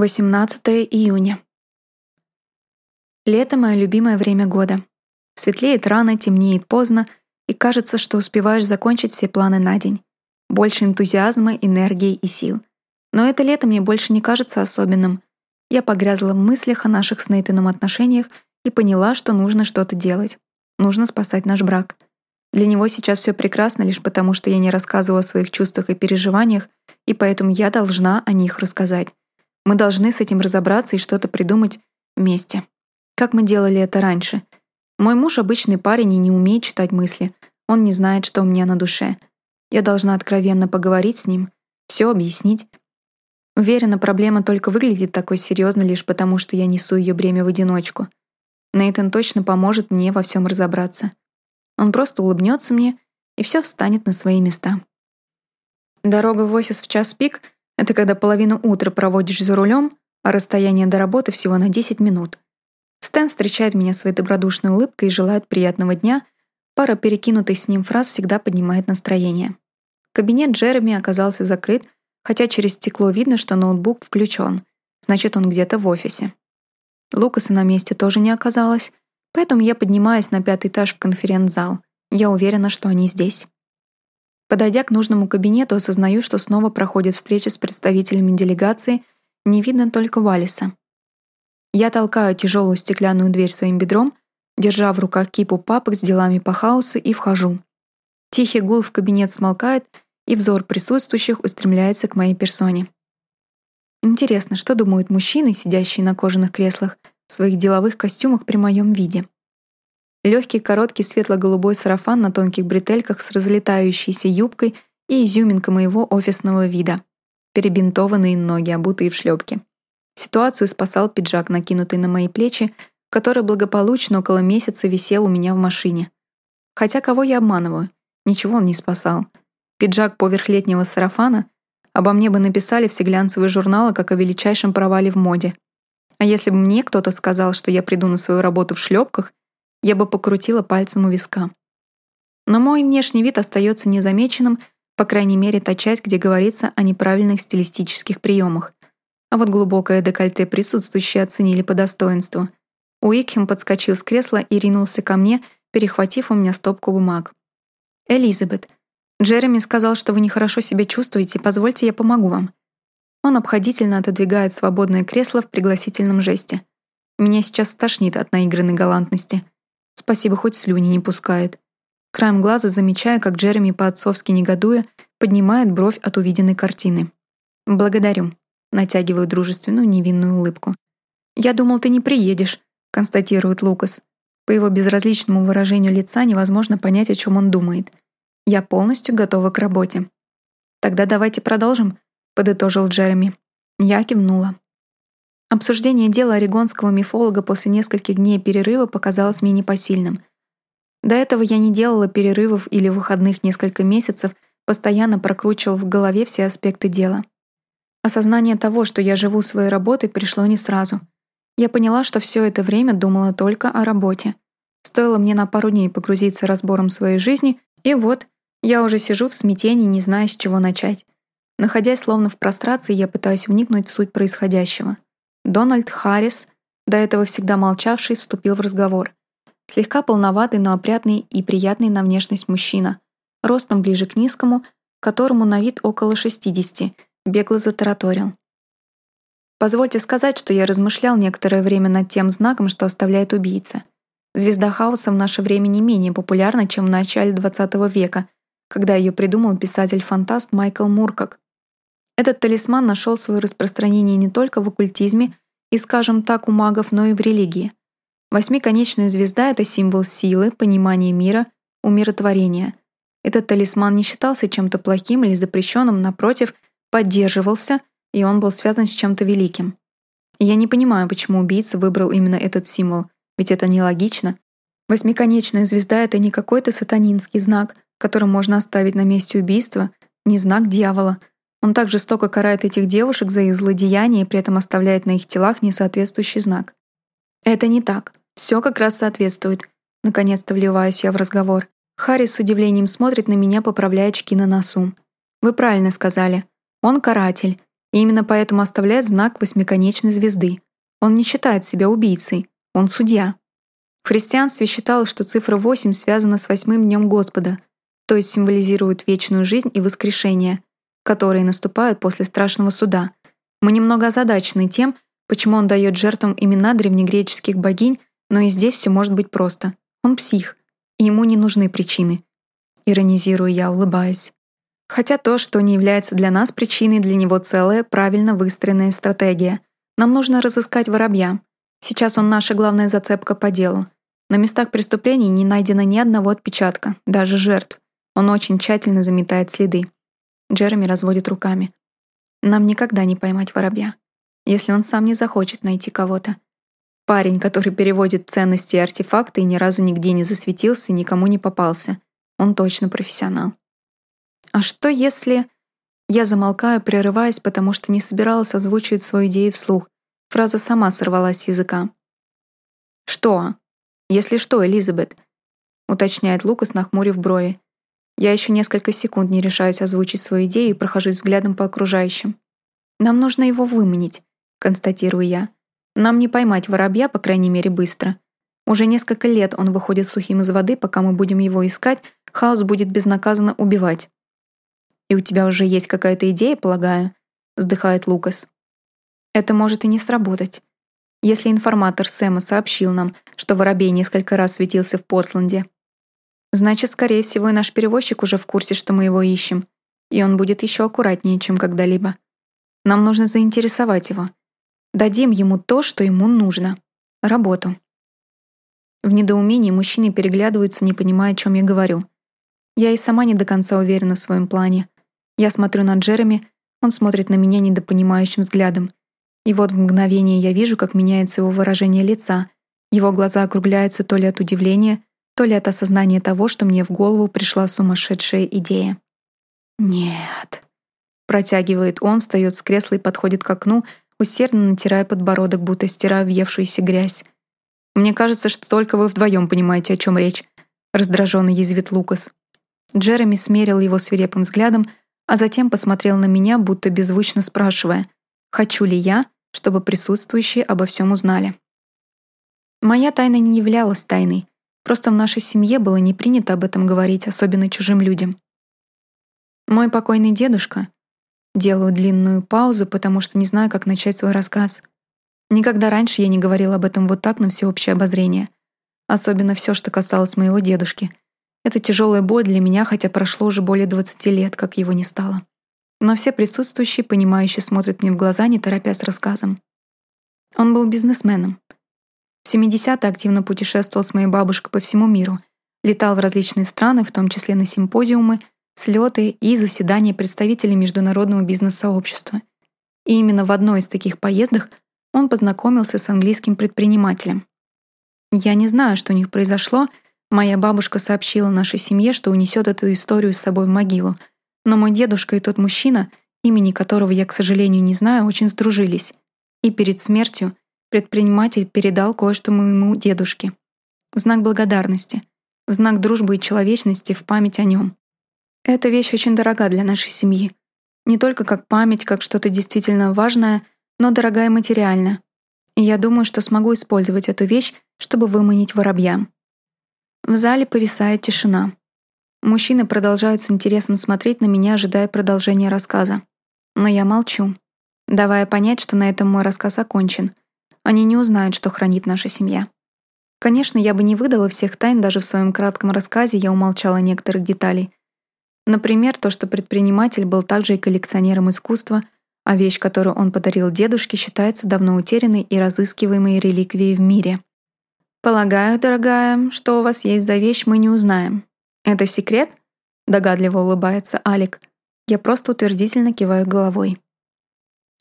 18 июня. Лето — мое любимое время года. Светлеет рано, темнеет поздно, и кажется, что успеваешь закончить все планы на день. Больше энтузиазма, энергии и сил. Но это лето мне больше не кажется особенным. Я погрязла в мыслях о наших с Нейтаном отношениях и поняла, что нужно что-то делать. Нужно спасать наш брак. Для него сейчас все прекрасно лишь потому, что я не рассказываю о своих чувствах и переживаниях, и поэтому я должна о них рассказать. Мы должны с этим разобраться и что-то придумать вместе. Как мы делали это раньше. Мой муж обычный парень и не умеет читать мысли. Он не знает, что у меня на душе. Я должна откровенно поговорить с ним, все объяснить. Уверена, проблема только выглядит такой серьезной лишь потому, что я несу ее бремя в одиночку. Нейтан точно поможет мне во всем разобраться. Он просто улыбнется мне, и все встанет на свои места. Дорога в офис в час пик — это когда половину утра проводишь за рулем, а расстояние до работы всего на 10 минут. Стэн встречает меня своей добродушной улыбкой и желает приятного дня. Пара перекинутых с ним фраз всегда поднимает настроение. Кабинет Джереми оказался закрыт, хотя через стекло видно, что ноутбук включен. Значит, он где-то в офисе. Лукаса на месте тоже не оказалось, поэтому я поднимаюсь на пятый этаж в конференц-зал. Я уверена, что они здесь. Подойдя к нужному кабинету, осознаю, что снова проходит встреча с представителями делегации, не видно только Валиса. Я толкаю тяжелую стеклянную дверь своим бедром, держа в руках кипу папок с делами по хаосу и вхожу. Тихий гул в кабинет смолкает, и взор присутствующих устремляется к моей персоне. Интересно, что думают мужчины, сидящие на кожаных креслах, в своих деловых костюмах при моем виде? Легкий короткий светло-голубой сарафан на тонких бретельках с разлетающейся юбкой и изюминка моего офисного вида. Перебинтованные ноги, обутые в шлепки. Ситуацию спасал пиджак, накинутый на мои плечи, который благополучно около месяца висел у меня в машине. Хотя кого я обманываю? Ничего он не спасал. Пиджак поверх летнего сарафана обо мне бы написали все глянцевые журналы, как о величайшем провале в моде. А если бы мне кто-то сказал, что я приду на свою работу в шлепках, я бы покрутила пальцем у виска. Но мой внешний вид остается незамеченным, по крайней мере, та часть, где говорится о неправильных стилистических приемах. А вот глубокое декольте присутствующие оценили по достоинству. Уикхем подскочил с кресла и ринулся ко мне, перехватив у меня стопку бумаг. «Элизабет, Джереми сказал, что вы нехорошо себя чувствуете, позвольте, я помогу вам». Он обходительно отодвигает свободное кресло в пригласительном жесте. Меня сейчас стошнит от наигранной галантности. Спасибо, хоть слюни не пускает. Краем глаза замечая, как Джереми по-отцовски негодуя, поднимает бровь от увиденной картины. «Благодарю», — натягиваю дружественную невинную улыбку. «Я думал, ты не приедешь», — констатирует Лукас. По его безразличному выражению лица невозможно понять, о чем он думает. «Я полностью готова к работе». «Тогда давайте продолжим», — подытожил Джереми. Я кивнула. Обсуждение дела орегонского мифолога после нескольких дней перерыва показалось мне непосильным. До этого я не делала перерывов или выходных несколько месяцев, постоянно прокручивал в голове все аспекты дела. Осознание того, что я живу своей работой, пришло не сразу. Я поняла, что все это время думала только о работе. Стоило мне на пару дней погрузиться разбором своей жизни, и вот, я уже сижу в смятении, не зная, с чего начать. Находясь словно в прострации, я пытаюсь вникнуть в суть происходящего — Дональд Харрис, до этого всегда молчавший, вступил в разговор. Слегка полноватый, но опрятный и приятный на внешность мужчина. Ростом ближе к низкому, которому на вид около 60, бегло затараторил. Позвольте сказать, что я размышлял некоторое время над тем знаком, что оставляет убийца. Звезда хаоса в наше время не менее популярна, чем в начале XX века, когда ее придумал писатель-фантаст Майкл Муркок. Этот талисман нашел свое распространение не только в оккультизме и, скажем так, у магов, но и в религии. Восьмиконечная звезда — это символ силы, понимания мира, умиротворения. Этот талисман не считался чем-то плохим или запрещенным, напротив, поддерживался, и он был связан с чем-то великим. я не понимаю, почему убийца выбрал именно этот символ, ведь это нелогично. Восьмиконечная звезда — это не какой-то сатанинский знак, который можно оставить на месте убийства, не знак дьявола — он так жестоко карает этих девушек за их злодеяния и при этом оставляет на их телах несоответствующий знак. Это не так. Все как раз соответствует. Наконец-то вливаюсь я в разговор. Харри с удивлением смотрит на меня, поправляя очки на носу. Вы правильно сказали. Он каратель. И именно поэтому оставляет знак восьмиконечной звезды. Он не считает себя убийцей, он судья. В христианстве считалось, что цифра 8 связана с восьмым днем Господа, то есть символизирует вечную жизнь и воскрешение, которые наступают после страшного суда. Мы немного озадачены тем, почему он дает жертвам имена древнегреческих богинь, но и здесь все может быть просто. Он псих, и ему не нужны причины. Иронизирую я, улыбаясь. Хотя то, что не является для нас причиной, для него целая, правильно выстроенная стратегия. Нам нужно разыскать воробья. Сейчас он наша главная зацепка по делу. На местах преступлений не найдено ни одного отпечатка, даже жертв. Он очень тщательно заметает следы. Джереми разводит руками. Нам никогда не поймать воробья, если он сам не захочет найти кого-то. Парень, который переводит ценности и артефакты и ни разу нигде не засветился и никому не попался. Он точно профессионал. А что если... Я замолкаю, прерываясь, потому что не собиралась озвучивать свою идею вслух. Фраза сама сорвалась с языка. «Что? Если что, Элизабет?» уточняет Лукас, нахмурив брови. Я еще несколько секунд не решаюсь озвучить свою идею и прохожусь взглядом по окружающим. «Нам нужно его выманить», — констатирую я. «Нам не поймать воробья, по крайней мере, быстро. Уже несколько лет он выходит сухим из воды, пока мы будем его искать, хаос будет безнаказанно убивать. «И у тебя уже есть какая-то идея, полагаю?» — вздыхает Лукас. «Это может и не сработать. Если информатор Сэма сообщил нам, что воробей несколько раз светился в Портленде, значит, скорее всего, и наш перевозчик уже в курсе, что мы его ищем, и он будет еще аккуратнее, чем когда-либо. Нам нужно заинтересовать его. Дадим ему то, что ему нужно. Работу». В недоумении мужчины переглядываются, не понимая, о чем я говорю. Я и сама не до конца уверена в своем плане. Я смотрю на Джереми, он смотрит на меня недопонимающим взглядом. И вот в мгновение я вижу, как меняется его выражение лица. Его глаза округляются то ли от удивления, то ли от осознания того, что мне в голову пришла сумасшедшая идея. «Нет», — протягивает он, встает с кресла и подходит к окну, усердно натирая подбородок, будто стирая въевшуюся грязь. «Мне кажется, что только вы вдвоем понимаете, о чем речь», — раздраженно язвит Лукас. Джереми смерил его свирепым взглядом, а затем посмотрел на меня, будто беззвучно спрашивая, хочу ли я, чтобы присутствующие обо всем узнали. Моя тайна не являлась тайной, просто в нашей семье было не принято об этом говорить, особенно чужим людям. Мой покойный дедушка... Делаю длинную паузу, потому что не знаю, как начать свой рассказ. Никогда раньше я не говорила об этом вот так на всеобщее обозрение. Особенно все, что касалось моего дедушки — это тяжелая боль для меня, хотя прошло уже более 20 лет, как его не стало. Но все присутствующие, понимающие, смотрят мне в глаза, не торопясь рассказом. Он был бизнесменом. В 70-е активно путешествовал с моей бабушкой по всему миру, летал в различные страны, в том числе на симпозиумы, слеты и заседания представителей международного бизнес-сообщества. И именно в одной из таких поездок он познакомился с английским предпринимателем. Я не знаю, что у них произошло, Моя бабушка сообщила нашей семье, что унесет эту историю с собой в могилу. Но мой дедушка и тот мужчина, имени которого я, к сожалению, не знаю, очень сдружились. И перед смертью предприниматель передал кое-что моему дедушке. В знак благодарности, в знак дружбы и человечности в память о нем. Эта вещь очень дорога для нашей семьи. Не только как память, как что-то действительно важное, но дорогая материально. И я думаю, что смогу использовать эту вещь, чтобы выманить воробья. В зале повисает тишина. Мужчины продолжают с интересом смотреть на меня, ожидая продолжения рассказа. Но я молчу, давая понять, что на этом мой рассказ окончен. Они не узнают, что хранит наша семья. Конечно, я бы не выдала всех тайн, даже в своем кратком рассказе я умолчала некоторых деталей. Например, то, что предприниматель был также и коллекционером искусства, а вещь, которую он подарил дедушке, считается давно утерянной и разыскиваемой реликвией в мире — «Полагаю, дорогая, что у вас есть за вещь, мы не узнаем. Это секрет?» — догадливо улыбается Алик. Я просто утвердительно киваю головой.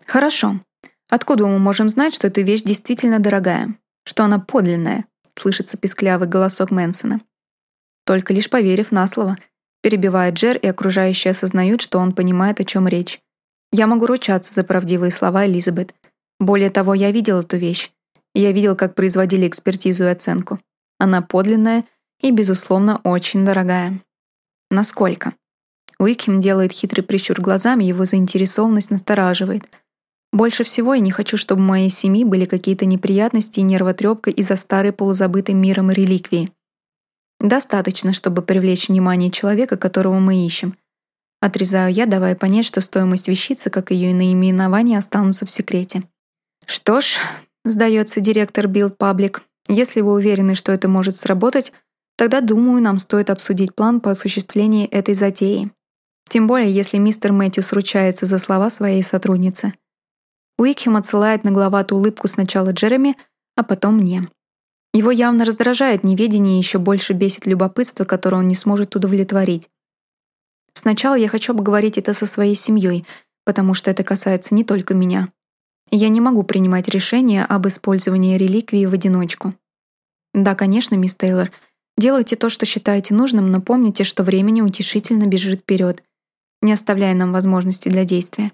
«Хорошо. Откуда мы можем знать, что эта вещь действительно дорогая? Что она подлинная?» — слышится писклявый голосок Мэнсона. Только лишь поверив на слово, перебивает Джер, и окружающие осознают, что он понимает, о чем речь. Я могу ручаться за правдивые слова Элизабет. Более того, я видел эту вещь. Я видел, как производили экспертизу и оценку. Она подлинная и, безусловно, очень дорогая. Насколько? Уикхем делает хитрый прищур глазами, его заинтересованность настораживает. Больше всего я не хочу, чтобы в моей семье были какие-то неприятности и нервотрепка из-за старой полузабытой миром реликвии. Достаточно, чтобы привлечь внимание человека, которого мы ищем. Отрезаю я, давая понять, что стоимость вещицы, как ее и наименование, останутся в секрете. Что ж, сдается директор Build Public, если вы уверены, что это может сработать, тогда, думаю, нам стоит обсудить план по осуществлению этой затеи. Тем более, если мистер Мэтьюс ручается за слова своей сотрудницы. Уикхем отсылает нагловатую улыбку сначала Джереми, а потом мне. Его явно раздражает неведение и еще больше бесит любопытство, которое он не сможет удовлетворить. Сначала я хочу обговорить это со своей семьей, потому что это касается не только меня. Я не могу принимать решения об использовании реликвии в одиночку. Да, конечно, мисс Тейлор, делайте то, что считаете нужным, но помните, что времени утешительно бежит вперед, не оставляя нам возможности для действия.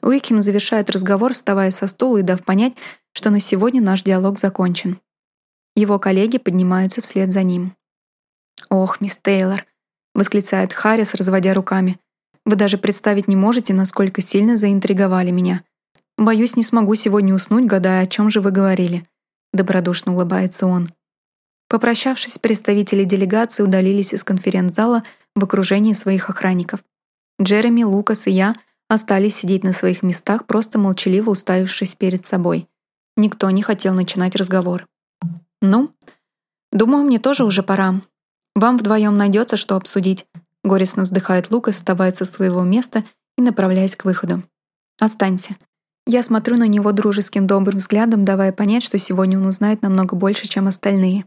Уикхем завершает разговор, вставая со стула и дав понять, что на сегодня наш диалог закончен. Его коллеги поднимаются вслед за ним. «Ох, мисс Тейлор», — восклицает Харрис, разводя руками, «вы даже представить не можете, насколько сильно заинтриговали меня. Боюсь, не смогу сегодня уснуть, гадая, о чем же вы говорили. Добродушно улыбается он. Попрощавшись, представители делегации удалились из конференц-зала в окружении своих охранников. Джереми, Лукас и я остались сидеть на своих местах, просто молчаливо уставившись перед собой. Никто не хотел начинать разговор. «Ну, думаю, мне тоже уже пора. Вам вдвоем найдется, что обсудить», — горестно вздыхает Лукас, вставая со своего места и направляясь к выходу. «Останься. Я смотрю на него дружеским добрым взглядом, давая понять, что сегодня он узнает намного больше, чем остальные.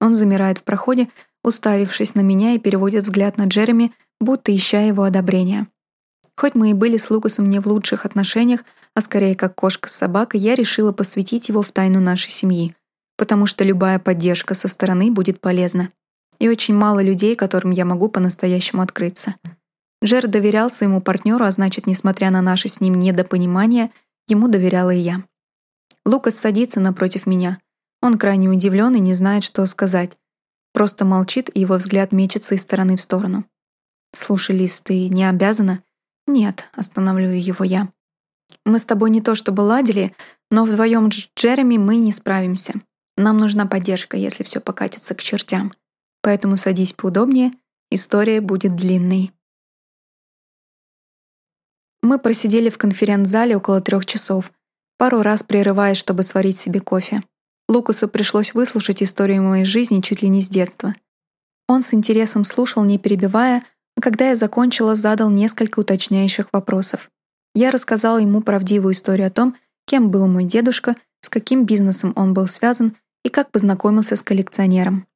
Он замирает в проходе, уставившись на меня и переводит взгляд на Джереми, будто ища его одобрения. Хоть мы и были с Лукасом не в лучших отношениях, а скорее как кошка с собакой, я решила посвятить его в тайну нашей семьи, потому что любая поддержка со стороны будет полезна. И очень мало людей, которым я могу по-настоящему открыться. Джер доверял своему партнеру, а значит, несмотря на наше с ним недопонимание, Ему доверяла и я. Лукас садится напротив меня. Он крайне удивлен и не знает, что сказать. Просто молчит, и его взгляд мечется из стороны в сторону. «Слушай, Лиз, ты не обязана?» «Нет», — останавливаю его я. «Мы с тобой не то чтобы ладили, но вдвоем с Джереми мы не справимся. Нам нужна поддержка, если все покатится к чертям. Поэтому садись поудобнее, история будет длинной». Мы просидели в конференц-зале около трех часов, пару раз прерываясь, чтобы сварить себе кофе. Лукасу пришлось выслушать историю моей жизни чуть ли не с детства. Он с интересом слушал, не перебивая, когда я закончила, задал несколько уточняющих вопросов. Я рассказала ему правдивую историю о том, кем был мой дедушка, с каким бизнесом он был связан и как познакомился с коллекционером.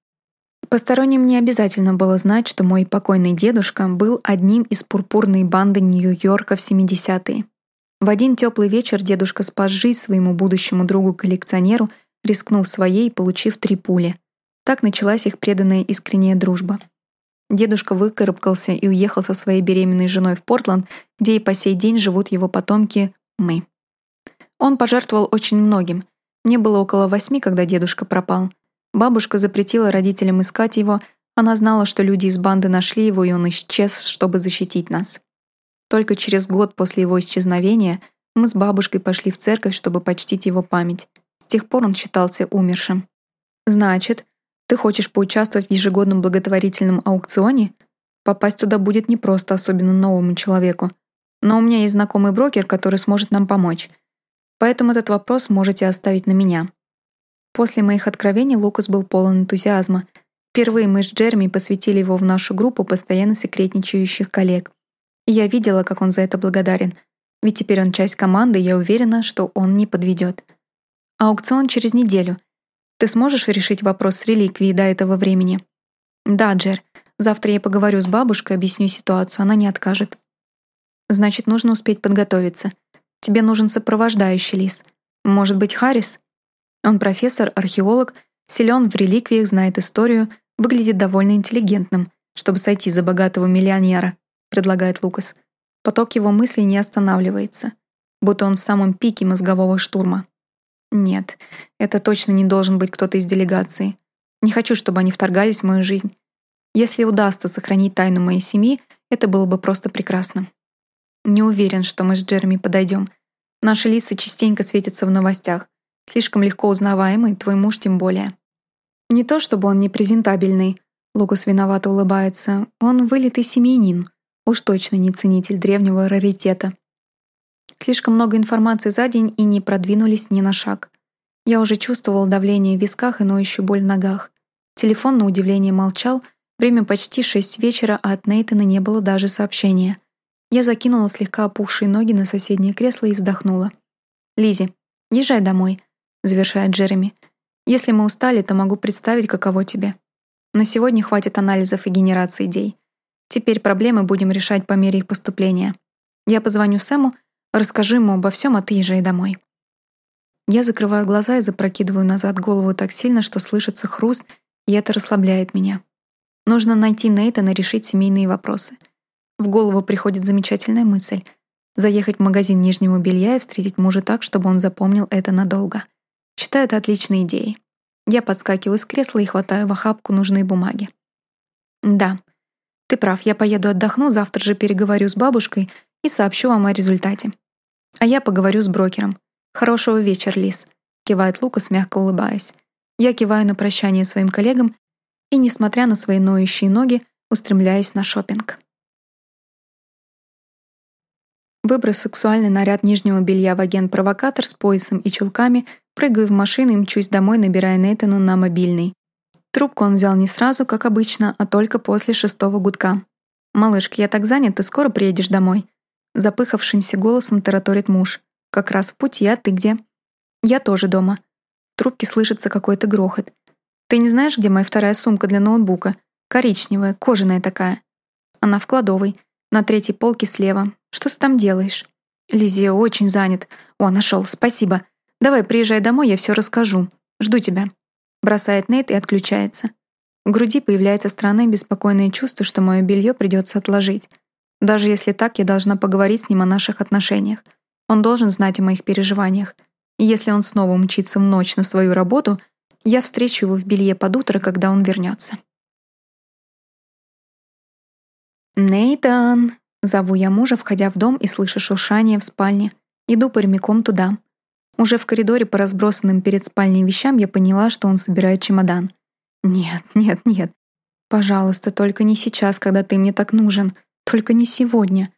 Посторонним не обязательно было знать, что мой покойный дедушка был одним из пурпурной банды Нью-Йорка в 70-е. В один теплый вечер дедушка спас жизнь своему будущему другу-коллекционеру, рискнув своей получив три пули. Так началась их преданная искренняя дружба. Дедушка выкарабкался и уехал со своей беременной женой в Портланд, где и по сей день живут его потомки мы. Он пожертвовал очень многим. Мне было около восьми, когда дедушка пропал — Бабушка запретила родителям искать его, она знала, что люди из банды нашли его, и он исчез, чтобы защитить нас. Только через год после его исчезновения мы с бабушкой пошли в церковь, чтобы почтить его память. С тех пор он считался умершим. «Значит, ты хочешь поучаствовать в ежегодном благотворительном аукционе? Попасть туда будет непросто, особенно новому человеку. Но у меня есть знакомый брокер, который сможет нам помочь. Поэтому этот вопрос можете оставить на меня. После моих откровений Лукас был полон энтузиазма. Впервые мы с Джереми посвятили его в нашу группу постоянно секретничающих коллег. Я видела, как он за это благодарен. Ведь теперь он часть команды, и я уверена, что он не подведет. Аукцион через неделю. Ты сможешь решить вопрос с реликвией до этого времени? Да, Джер. Завтра я поговорю с бабушкой, объясню ситуацию, она не откажет. Значит, нужно успеть подготовиться. Тебе нужен сопровождающий лис. Может быть, Харрис? Он профессор, археолог, силен в реликвиях, знает историю, выглядит довольно интеллигентным, чтобы сойти за богатого миллионера, предлагает Лукас. Поток его мыслей не останавливается, будто он в самом пике мозгового штурма. Нет, это точно не должен быть кто-то из делегации. Не хочу, чтобы они вторгались в мою жизнь. Если удастся сохранить тайну моей семьи, это было бы просто прекрасно. Не уверен, что мы с Джереми подойдем. Наши лица частенько светятся в новостях. Слишком легко узнаваемый, твой муж тем более. Не то чтобы он не презентабельный. Лукас виновато улыбается. Он вылитый семьянин. Уж точно не ценитель древнего раритета. Слишком много информации за день и не продвинулись ни на шаг. Я уже чувствовал давление в висках и ноющую боль в ногах. Телефон, на удивление, молчал. Время почти шесть вечера, а от Нейтана не было даже сообщения. Я закинула слегка опухшие ноги на соседнее кресло и вздохнула. Лизи, езжай домой», — завершает Джереми. «Если мы устали, то могу представить, каково тебе. На сегодня хватит анализов и генерации идей. Теперь проблемы будем решать по мере их поступления. Я позвоню Сэму, расскажу ему обо всем, а ты езжай домой». Я закрываю глаза и запрокидываю назад голову так сильно, что слышится хруст, и это расслабляет меня. Нужно найти Нейтана и решить семейные вопросы. В голову приходит замечательная мысль — заехать в магазин нижнего белья и встретить мужа так, чтобы он запомнил это надолго. Считаю это отличной идеей. Я подскакиваю с кресла и хватаю в охапку нужные бумаги. Да, ты прав, я поеду отдохну, завтра же переговорю с бабушкой и сообщу вам о результате. А я поговорю с брокером. Хорошего вечера, Лис, кивает Лукас, мягко улыбаясь. Я киваю на прощание своим коллегам и, несмотря на свои ноющие ноги, устремляюсь на шопинг. Выбрав сексуальный наряд нижнего белья в агент-провокатор с поясом и чулками, прыгаю в машину и мчусь домой, набирая Нейтану на мобильный. Трубку он взял не сразу, как обычно, а только после шестого гудка. «Малышка, я так занят, ты скоро приедешь домой?» Запыхавшимся голосом тараторит муж. «Как раз в пути, а ты где?» «Я тоже дома». В трубке слышится какой-то грохот. «Ты не знаешь, где моя вторая сумка для ноутбука? Коричневая, кожаная такая». Она в кладовой, на третьей полке слева. Что ты там делаешь?» «Лизия очень занят. О, нашел, спасибо. Давай, приезжай домой, я все расскажу. Жду тебя». Бросает Нейт и отключается. В груди появляется странное беспокойное чувство, что мое белье придется отложить. Даже если так, я должна поговорить с ним о наших отношениях. Он должен знать о моих переживаниях. И если он снова умчится в ночь на свою работу, я встречу его в белье под утро, когда он вернется. «Нейтан!» Зову я мужа, входя в дом и слыша шуршание в спальне. Иду прямиком туда. Уже в коридоре по разбросанным перед спальней вещам я поняла, что он собирает чемодан. Нет, нет, нет. Пожалуйста, только не сейчас, когда ты мне так нужен. Только не сегодня.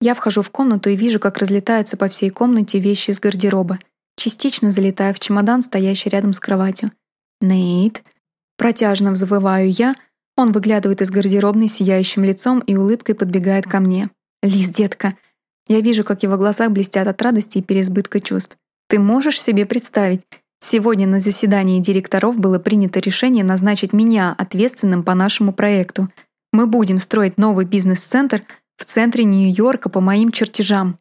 Я вхожу в комнату и вижу, как разлетаются по всей комнате вещи из гардероба, частично залетая в чемодан, стоящий рядом с кроватью. «Нейт!» Протяжно взвываю я — он выглядывает из гардеробной сияющим лицом и улыбкой подбегает ко мне. «Лиз, детка!» Я вижу, как его глаза блестят от радости и переизбытка чувств. «Ты можешь себе представить? Сегодня на заседании директоров было принято решение назначить меня ответственным по нашему проекту. Мы будем строить новый бизнес-центр в центре Нью-Йорка по моим чертежам».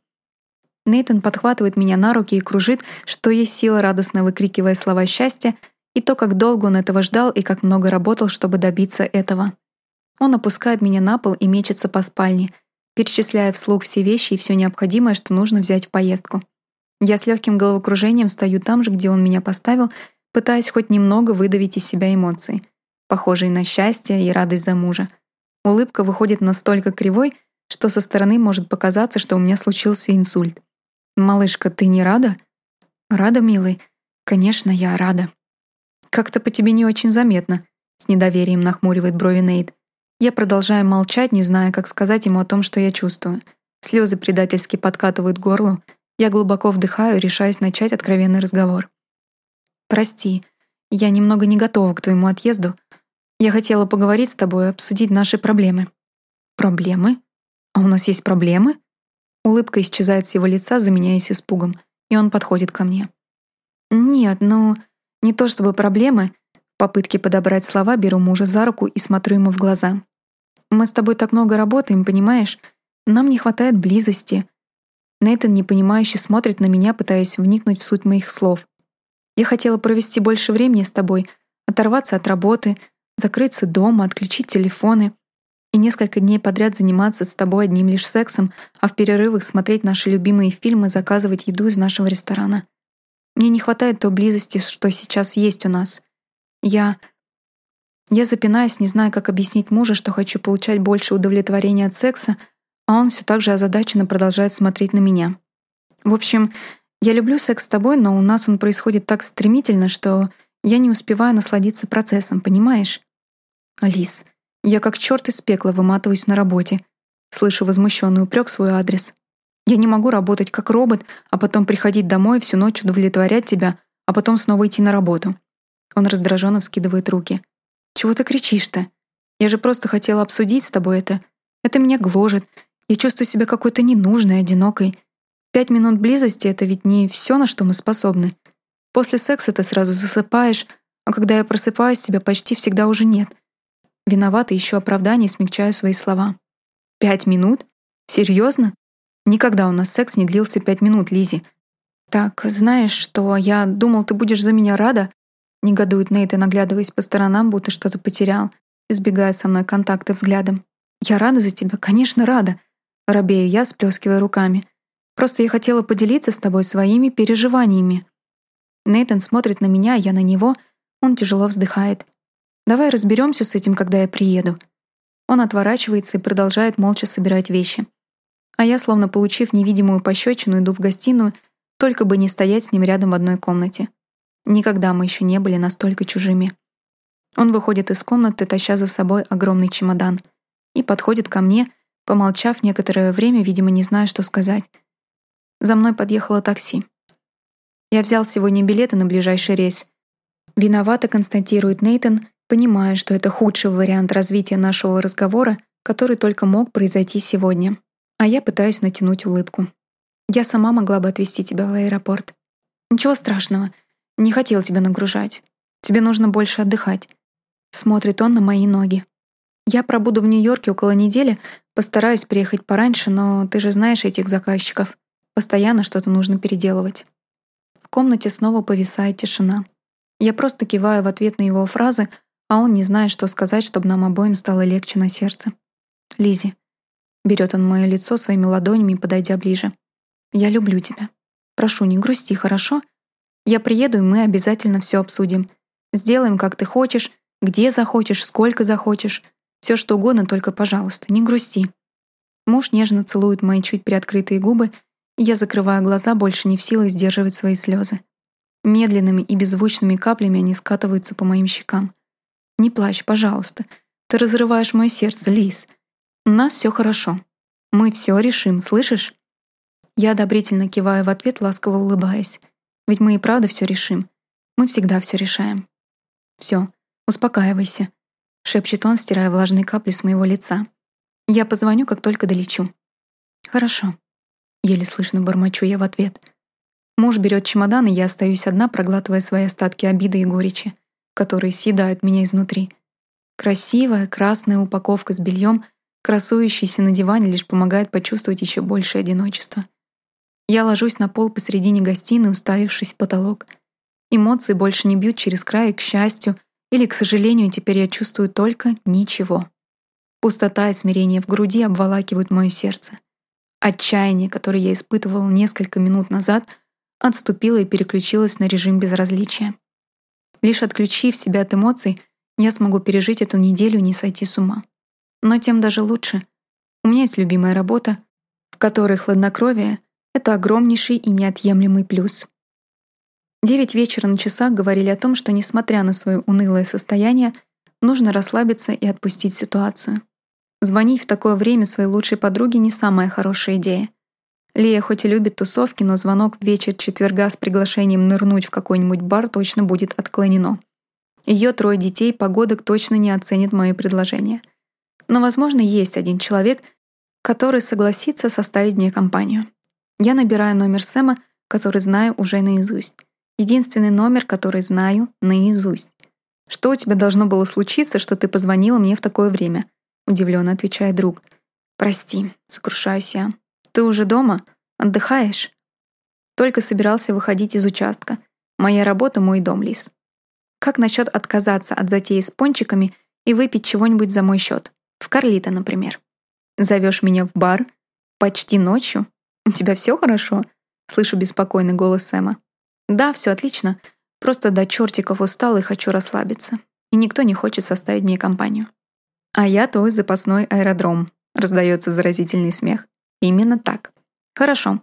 Нейтан подхватывает меня на руки и кружит, что есть сила, радостно выкрикивая слова счастья — и то, как долго он этого ждал и как много работал, чтобы добиться этого. Он опускает меня на пол и мечется по спальне, перечисляя вслух все вещи и все необходимое, что нужно взять в поездку. Я с легким головокружением стою там же, где он меня поставил, пытаясь хоть немного выдавить из себя эмоции, похожие на счастье и радость за мужа. Улыбка выходит настолько кривой, что со стороны может показаться, что у меня случился инсульт. «Малышка, ты не рада?» «Рада, милый?» «Конечно, я рада». «Как-то по тебе не очень заметно», — с недоверием нахмуривает брови Нейт. Я продолжаю молчать, не зная, как сказать ему о том, что я чувствую. Слезы предательски подкатывают горло. Я глубоко вдыхаю, решаясь начать откровенный разговор. «Прости, я немного не готова к твоему отъезду. Я хотела поговорить с тобой, обсудить наши проблемы». «Проблемы? А у нас есть проблемы?» Улыбка исчезает с его лица, заменяясь испугом, и он подходит ко мне. «Нет, ну...» Не то чтобы проблемы. В попытке подобрать слова беру мужа за руку и смотрю ему в глаза. Мы с тобой так много работаем, понимаешь? Нам не хватает близости. Нейтан непонимающе смотрит на меня, пытаясь вникнуть в суть моих слов. Я хотела провести больше времени с тобой, оторваться от работы, закрыться дома, отключить телефоны и несколько дней подряд заниматься с тобой одним лишь сексом, а в перерывах смотреть наши любимые фильмы, заказывать еду из нашего ресторана. Мне не хватает той близости, что сейчас есть у нас. Я... Я запинаюсь, не знаю, как объяснить мужу, что хочу получать больше удовлетворения от секса, а он все так же озадаченно продолжает смотреть на меня. В общем, я люблю секс с тобой, но у нас он происходит так стремительно, что я не успеваю насладиться процессом, понимаешь? Алис, я как черт из пекла выматываюсь на работе. Слышу возмущенный упрек свой адрес. Я не могу работать как робот, а потом приходить домой всю ночь удовлетворять тебя, а потом снова идти на работу. Он раздраженно вскидывает руки. «Чего ты кричишь-то? Я же просто хотела обсудить с тобой это. Это меня гложет. Я чувствую себя какой-то ненужной, одинокой. Пять минут близости — это ведь не все, на что мы способны. После секса ты сразу засыпаешь, а когда я просыпаюсь, тебя почти всегда уже нет. Виновата еще оправдание, смягчаю свои слова. Пять минут? Серьезно? Никогда у нас секс не длился пять минут, Лизи. Так, знаешь, что я думал, ты будешь за меня рада? Негодует Нейт, наглядываясь по сторонам, будто что-то потерял, избегая со мной контакта взглядом. Я рада за тебя, конечно, рада. Робею я, сплескивая руками. Просто я хотела поделиться с тобой своими переживаниями. Нейтан смотрит на меня, я на него. Он тяжело вздыхает. Давай разберемся с этим, когда я приеду. Он отворачивается и продолжает молча собирать вещи. А я, словно получив невидимую пощечину, иду в гостиную, только бы не стоять с ним рядом в одной комнате. Никогда мы еще не были настолько чужими. Он выходит из комнаты, таща за собой огромный чемодан, и подходит ко мне, помолчав некоторое время, видимо, не зная, что сказать. За мной подъехало такси. Я взял сегодня билеты на ближайший рейс. Виновато констатирует Нейтон, понимая, что это худший вариант развития нашего разговора, который только мог произойти сегодня. А я пытаюсь натянуть улыбку. Я сама могла бы отвезти тебя в аэропорт. Ничего страшного. Не хотел тебя нагружать. Тебе нужно больше отдыхать. Смотрит он на мои ноги. Я пробуду в Нью-Йорке около недели, постараюсь приехать пораньше, но ты же знаешь этих заказчиков. Постоянно что-то нужно переделывать. Комнате снова повисает тишина. Я просто киваю в ответ на его фразы, а он не знает, что сказать, чтобы нам обоим стало легче на сердце. Лизи. Берет он мое лицо своими ладонями, подойдя ближе. Я люблю тебя. Прошу, не грусти, хорошо? Я приеду, и мы обязательно все обсудим. Сделаем, как ты хочешь, где захочешь, сколько захочешь. Все что угодно, только, пожалуйста, не грусти. Муж нежно целует мои чуть приоткрытые губы, я закрываю глаза, больше не в силах сдерживать свои слезы. Медленными и беззвучными каплями они скатываются по моим щекам. Не плачь, пожалуйста. Ты разрываешь мое сердце, Лис. У нас все хорошо. Мы все решим, слышишь? Я одобрительно киваю в ответ, ласково улыбаясь. Ведь мы и правда все решим. Мы всегда все решаем. Все, успокаивайся, шепчет он, стирая влажные капли с моего лица. Я позвоню, как только долечу. Хорошо. Еле слышно бормочу я в ответ. Муж берет чемодан, и я остаюсь одна, проглатывая свои остатки обиды и горечи которые съедают меня изнутри. Красивая красная упаковка с бельем, красующаяся на диване, лишь помогает почувствовать еще большее одиночество. Я ложусь на пол посредине гостиной, уставившись в потолок. Эмоции больше не бьют через край, к счастью, или, к сожалению, теперь я чувствую только ничего. Пустота и смирение в груди обволакивают мое сердце. Отчаяние, которое я испытывал несколько минут назад, отступило и переключилось на режим безразличия. Лишь отключив себя от эмоций, я смогу пережить эту неделю и не сойти с ума. Но тем даже лучше. У меня есть любимая работа, в которой хладнокровие — это огромнейший и неотъемлемый плюс. Девять вечера на часах говорили о том, что, несмотря на свое унылое состояние, нужно расслабиться и отпустить ситуацию. Звонить в такое время своей лучшей подруге не самая хорошая идея. Лия хоть и любит тусовки, но звонок в вечер четверга с приглашением нырнуть в какой-нибудь бар точно будет отклонено. Ее трое детей погодок точно не оценит мои предложения. Но, возможно, есть один человек, который согласится составить мне компанию. Я набираю номер Сэма, который знаю уже наизусть. Единственный номер, который знаю наизусть. «Что у тебя должно было случиться, что ты позвонила мне в такое время?» Удивленно отвечает друг. «Прости», — сокрушаюсь я. Ты уже дома? Отдыхаешь? Только собирался выходить из участка. Моя работа — мой дом, Лис. Как насчет отказаться от затеи с пончиками и выпить чего-нибудь за мой счет? В Карлита, например. Зовешь меня в бар? Почти ночью? У тебя все хорошо? Слышу беспокойный голос Сэма. Да, все отлично. Просто до чертиков устал и хочу расслабиться. и никто не хочет составить мне компанию. А я твой запасной аэродром, раздается заразительный смех. Именно так. Хорошо.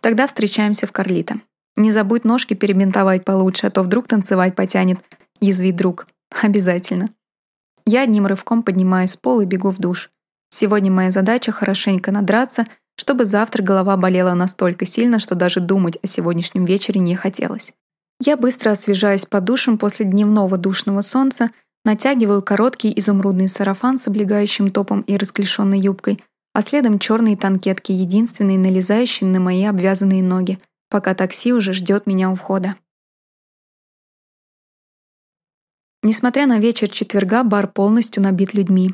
Тогда встречаемся в Карлита. Не забудь ножки перебинтовать получше, а то вдруг танцевать потянет, язвит друг. Обязательно. Я одним рывком поднимаюсь с пола и бегу в душ. Сегодня моя задача хорошенько надраться, чтобы завтра голова болела настолько сильно, что даже думать о сегодняшнем вечере не хотелось. Я быстро освежаюсь под душем после дневного душного солнца, натягиваю короткий изумрудный сарафан с облегающим топом и расклешенной юбкой, а следом черные танкетки, единственные налезающие на мои обвязанные ноги, пока такси уже ждет меня у входа. Несмотря на вечер четверга, бар полностью набит людьми.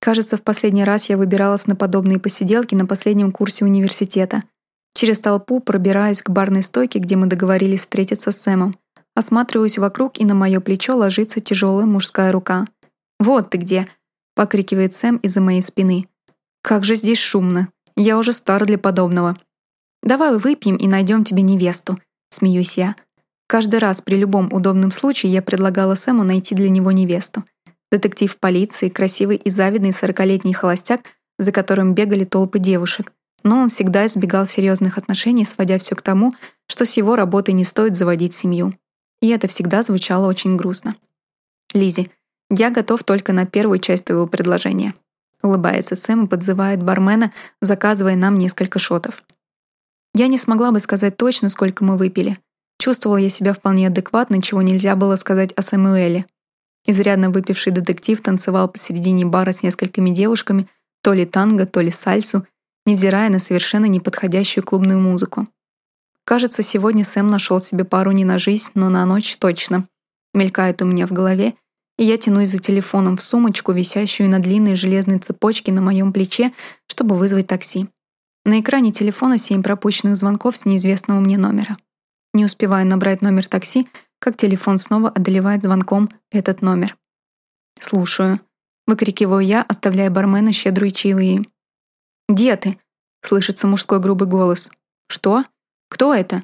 Кажется, в последний раз я выбиралась на подобные посиделки на последнем курсе университета — Через толпу пробираюсь к барной стойке, где мы договорились встретиться с Сэмом. Осматриваюсь вокруг, и на мое плечо ложится тяжелая мужская рука. «Вот ты где!» — покрикивает Сэм из-за моей спины. «Как же здесь шумно! Я уже стар для подобного!» «Давай выпьем и найдем тебе невесту», — смеюсь я. Каждый раз при любом удобном случае я предлагала Сэму найти для него невесту. Детектив полиции, красивый и завидный сорокалетний холостяк, за которым бегали толпы девушек но он всегда избегал серьезных отношений, сводя все к тому, что с его работой не стоит заводить семью. И это всегда звучало очень грустно. Лизи, я готов только на первую часть твоего предложения. Улыбается Сэм и подзывает бармена, заказывая нам несколько шотов. Я не смогла бы сказать точно, сколько мы выпили. Чувствовала я себя вполне адекватно, чего нельзя было сказать о Сэмуэле. Изрядно выпивший детектив танцевал посередине бара с несколькими девушками, то ли танго, то ли сальсу, невзирая на совершенно неподходящую клубную музыку. Кажется, сегодня Сэм нашел себе пару не на жизнь, но на ночь точно. Мелькает у меня в голове, и я тянусь за телефоном в сумочку, висящую на длинной железной цепочке на моем плече, чтобы вызвать такси. На экране телефона семь пропущенных звонков с неизвестного мне номера. Не успеваю набрать номер такси, как телефон снова одолевает звонком этот номер. «Слушаю», — выкрикиваю я, оставляя бармена щедрые чаевые. «Где ты?» — слышится мужской грубый голос. «Что? Кто это?»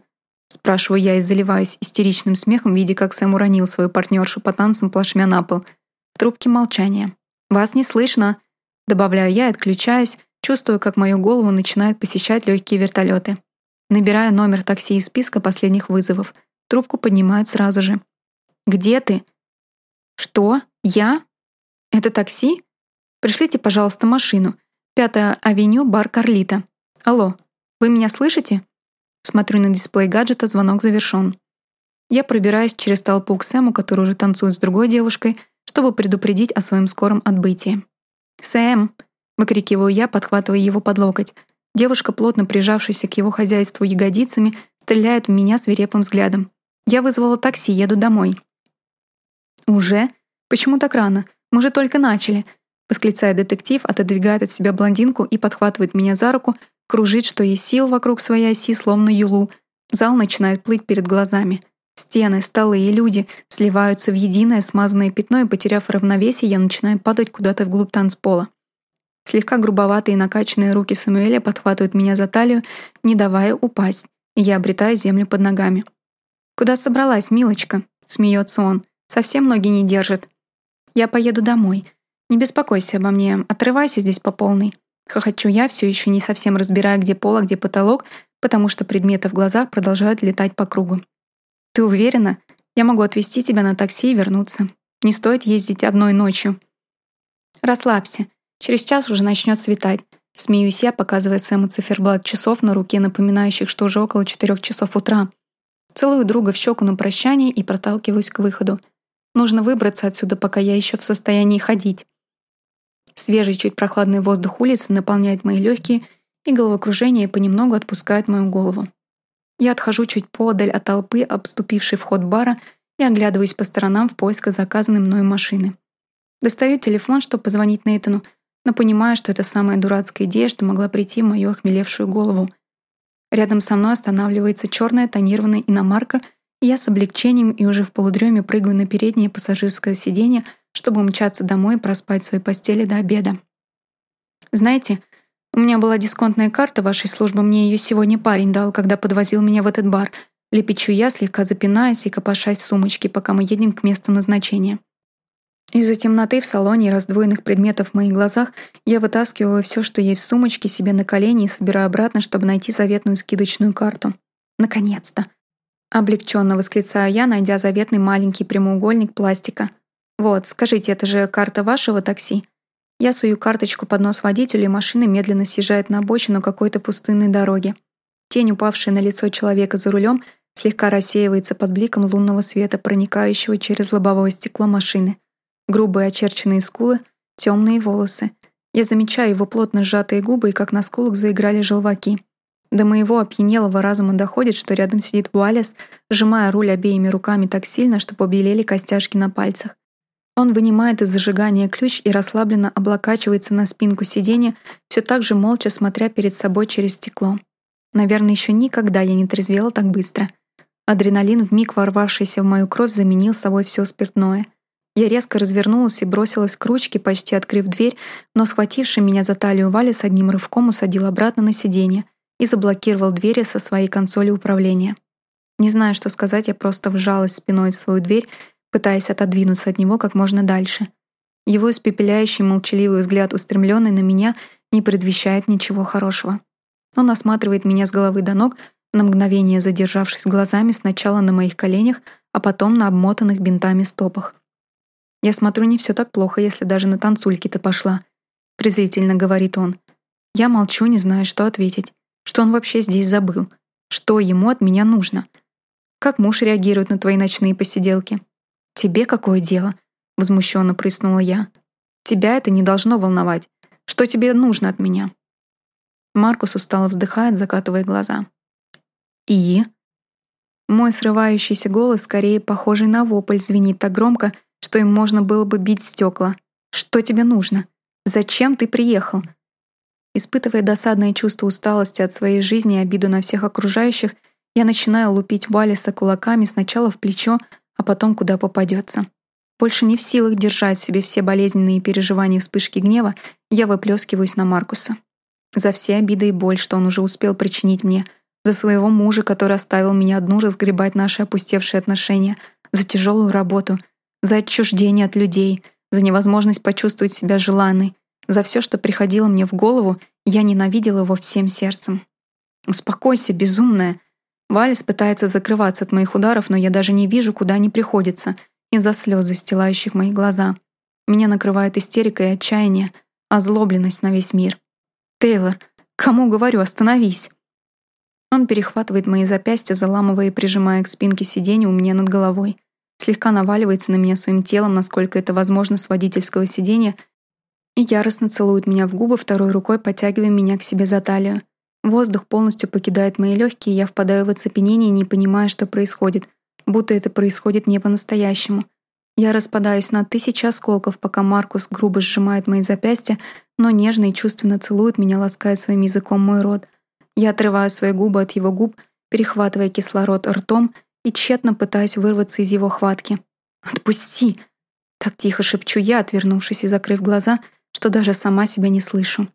Спрашиваю я и заливаюсь истеричным смехом, видя, как Сэм уронил свою партнершу по танцам плашмя на пол. В трубке молчание. «Вас не слышно!» Добавляю я и отключаюсь, чувствую, как мою голову начинают посещать легкие вертолеты. Набираю номер такси из списка последних вызовов. Трубку поднимают сразу же. «Где ты?» «Что? Я? Это такси? Пришлите, пожалуйста, машину. Пятая авеню, бар Карлита. Алло, вы меня слышите? Смотрю на дисплей гаджета, звонок завершен. Я пробираюсь через толпу к Сэму, который уже танцует с другой девушкой, чтобы предупредить о своем скором отбытии. «Сэм!» — выкрикиваю я, подхватывая его под локоть. Девушка, плотно прижавшаяся к его хозяйству ягодицами, стреляет в меня свирепым взглядом. «Я вызвала такси, еду домой». «Уже? Почему так рано? Мы же только начали. Восклицает детектив, отодвигает от себя блондинку и подхватывает меня за руку, кружит, что есть сил вокруг своей оси, словно юлу. Зал начинает плыть перед глазами. Стены, столы и люди сливаются в единое смазанное пятно, и, потеряв равновесие, я начинаю падать куда-то вглубь танцпола. Слегка грубоватые и накачанные руки Самуэля подхватывают меня за талию, не давая упасть, и я обретаю землю под ногами. «Куда собралась, милочка?» — смеется он. «Совсем ноги не держит». «Я поеду домой», «Не беспокойся обо мне, отрывайся здесь по полной». Хохочу я, все еще не совсем разбирая, где пол, а где потолок, потому что предметы в глазах продолжают летать по кругу. «Ты уверена? Я могу отвезти тебя на такси и вернуться. Не стоит ездить одной ночью». «Расслабься. Через час уже начнет светать». Смеюсь я, показывая Сэму циферблат часов на руке, напоминающих, что уже около четырех часов утра. Целую друга в щеку на прощание и проталкиваюсь к выходу. Нужно выбраться отсюда, пока я еще в состоянии ходить. Свежий, чуть прохладный воздух улицы наполняет мои легкие, и головокружение понемногу отпускает мою голову. Я отхожу чуть подаль от толпы, обступившей вход бара, и оглядываюсь по сторонам в поисках заказанной мною машины. Достаю телефон, чтобы позвонить Нейтану, но понимаю, что это самая дурацкая идея, что могла прийти в мою охмелевшую голову. Рядом со мной останавливается черная тонированная иномарка, и я с облегчением и уже в полудреме прыгаю на переднее пассажирское сиденье, чтобы умчаться домой и проспать в своей постели до обеда. Знаете, у меня была дисконтная карта вашей службы, мне ее сегодня парень дал, когда подвозил меня в этот бар. Лепечу я, слегка запинаясь и копошась в сумочке, пока мы едем к месту назначения. Из-за темноты в салоне и раздвоенных предметов в моих глазах я вытаскиваю все, что есть в сумочке, себе на колени и собираю обратно, чтобы найти заветную скидочную карту. Наконец-то. Облегченно восклицаю я, найдя заветный маленький прямоугольник пластика. «Вот, скажите, это же карта вашего такси?» Я сую карточку под нос водителю, и машина медленно съезжает на обочину какой-то пустынной дороги. Тень, упавшая на лицо человека за рулем, слегка рассеивается под бликом лунного света, проникающего через лобовое стекло машины. Грубые очерченные скулы, темные волосы. Я замечаю его плотно сжатые губы и как на скулах заиграли желваки. До моего опьянелого разума доходит, что рядом сидит Уалес, сжимая руль обеими руками так сильно, что побелели костяшки на пальцах. Он вынимает из зажигания ключ и расслабленно облокачивается на спинку сиденья, все так же молча смотря перед собой через стекло. Наверное, еще никогда я не трезвела так быстро. Адреналин, вмиг ворвавшийся в мою кровь, заменил собой все спиртное. Я резко развернулась и бросилась к ручке, почти открыв дверь, но схвативший меня за талию Валя с одним рывком усадил обратно на сиденье и заблокировал двери со своей консоли управления. Не зная, что сказать, я просто вжалась спиной в свою дверь пытаясь отодвинуться от него как можно дальше. Его испепеляющий молчаливый взгляд, устремленный на меня, не предвещает ничего хорошего. Он осматривает меня с головы до ног, на мгновение задержавшись глазами сначала на моих коленях, а потом на обмотанных бинтами стопах. «Я смотрю, не все так плохо, если даже на танцульки ты пошла», — презрительно говорит он. Я молчу, не зная, что ответить. Что он вообще здесь забыл? Что ему от меня нужно? Как муж реагирует на твои ночные посиделки? «Тебе какое дело?» — возмущенно прыснула я. «Тебя это не должно волновать. Что тебе нужно от меня?» Маркус устало вздыхает, закатывая глаза. «И?» Мой срывающийся голос, скорее похожий на вопль, звенит так громко, что им можно было бы бить стекла. «Что тебе нужно? Зачем ты приехал?» Испытывая досадное чувство усталости от своей жизни и обиду на всех окружающих, я начинаю лупить Валиса кулаками сначала в плечо, а потом куда попадется. Больше не в силах держать в себе все болезненные переживания вспышки гнева, я выплескиваюсь на Маркуса. За все обиды и боль, что он уже успел причинить мне, за своего мужа, который оставил меня одну разгребать наши опустевшие отношения, за тяжелую работу, за отчуждение от людей, за невозможность почувствовать себя желанной, за все, что приходило мне в голову, я ненавидела его всем сердцем. «Успокойся, безумная», Валис пытается закрываться от моих ударов, но я даже не вижу, куда они приходятся, из-за слез, застилающих мои глаза. Меня накрывает истерика и отчаяние, озлобленность на весь мир. «Тейлор, кому говорю, остановись!» Он перехватывает мои запястья, заламывая и прижимая к спинке сиденья у меня над головой. Слегка наваливается на меня своим телом, насколько это возможно с водительского сиденья, и яростно целует меня в губы, второй рукой подтягивая меня к себе за талию. Воздух полностью покидает мои легкие, я впадаю в оцепенение, не понимая, что происходит, будто это происходит не по-настоящему. Я распадаюсь на тысячи осколков, пока Маркус грубо сжимает мои запястья, но нежно и чувственно целует меня, лаская своим языком мой рот. Я отрываю свои губы от его губ, перехватывая кислород ртом и тщетно пытаюсь вырваться из его хватки. «Отпусти!» Так тихо шепчу я, отвернувшись и закрыв глаза, что даже сама себя не слышу.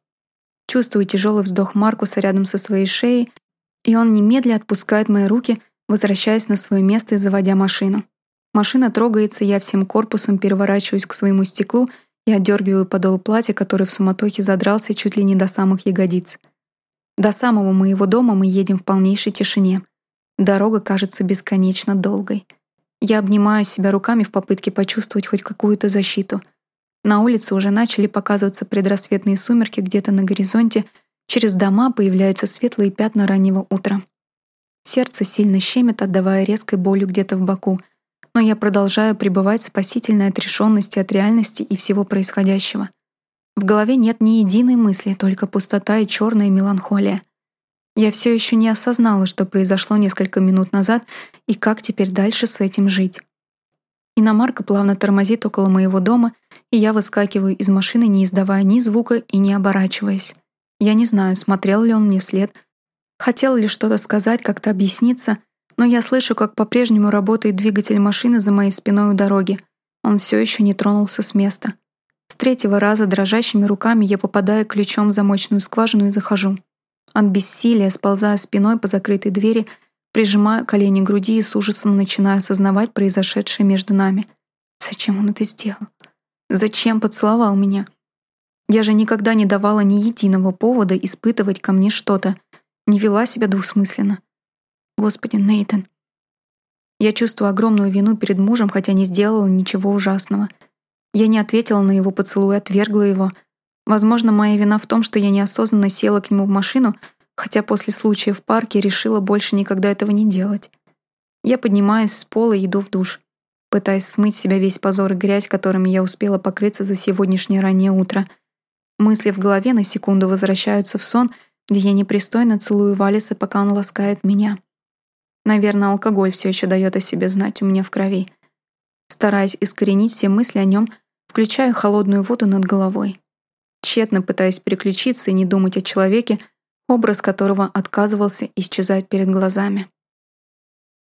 Чувствую тяжелый вздох Маркуса рядом со своей шеей, и он немедля отпускает мои руки, возвращаясь на свое место и заводя машину. Машина трогается, я всем корпусом переворачиваюсь к своему стеклу и отдергиваю подол платья, который в суматохе задрался чуть ли не до самых ягодиц. До самого моего дома мы едем в полнейшей тишине. Дорога кажется бесконечно долгой. Я обнимаю себя руками в попытке почувствовать хоть какую-то защиту — на улице уже начали показываться предрассветные сумерки где-то на горизонте, через дома появляются светлые пятна раннего утра. Сердце сильно щемит, отдавая резкой болью где-то в боку, но я продолжаю пребывать в спасительной отрешенности от реальности и всего происходящего. В голове нет ни единой мысли, только пустота и черная меланхолия. Я все еще не осознала, что произошло несколько минут назад и как теперь дальше с этим жить. Иномарка плавно тормозит около моего дома, и я выскакиваю из машины, не издавая ни звука и не оборачиваясь. Я не знаю, смотрел ли он мне вслед, хотел ли что-то сказать, как-то объясниться, но я слышу, как по-прежнему работает двигатель машины за моей спиной у дороги. Он все еще не тронулся с места. С третьего раза дрожащими руками я попадаю ключом в замочную скважину и захожу. От бессилия сползаю спиной по закрытой двери, прижимаю колени к груди и с ужасом начинаю осознавать произошедшее между нами. Зачем он это сделал? Зачем поцеловал меня? Я же никогда не давала ни единого повода испытывать ко мне что-то, не вела себя двусмысленно. Господи, Нейтан. Я чувствую огромную вину перед мужем, хотя не сделала ничего ужасного. Я не ответила на его поцелуй, отвергла его. Возможно, моя вина в том, что я неосознанно села к нему в машину, хотя после случая в парке решила больше никогда этого не делать. Я поднимаюсь с пола и иду в душ, пытаясь смыть себя весь позор и грязь, которыми я успела покрыться за сегодняшнее раннее утро. Мысли в голове на секунду возвращаются в сон, где я непристойно целую Валиса, пока он ласкает меня. Наверное, алкоголь все еще дает о себе знать у меня в крови. Стараясь искоренить все мысли о нем, включаю холодную воду над головой. Тщетно пытаясь переключиться и не думать о человеке, образ которого отказывался исчезать перед глазами.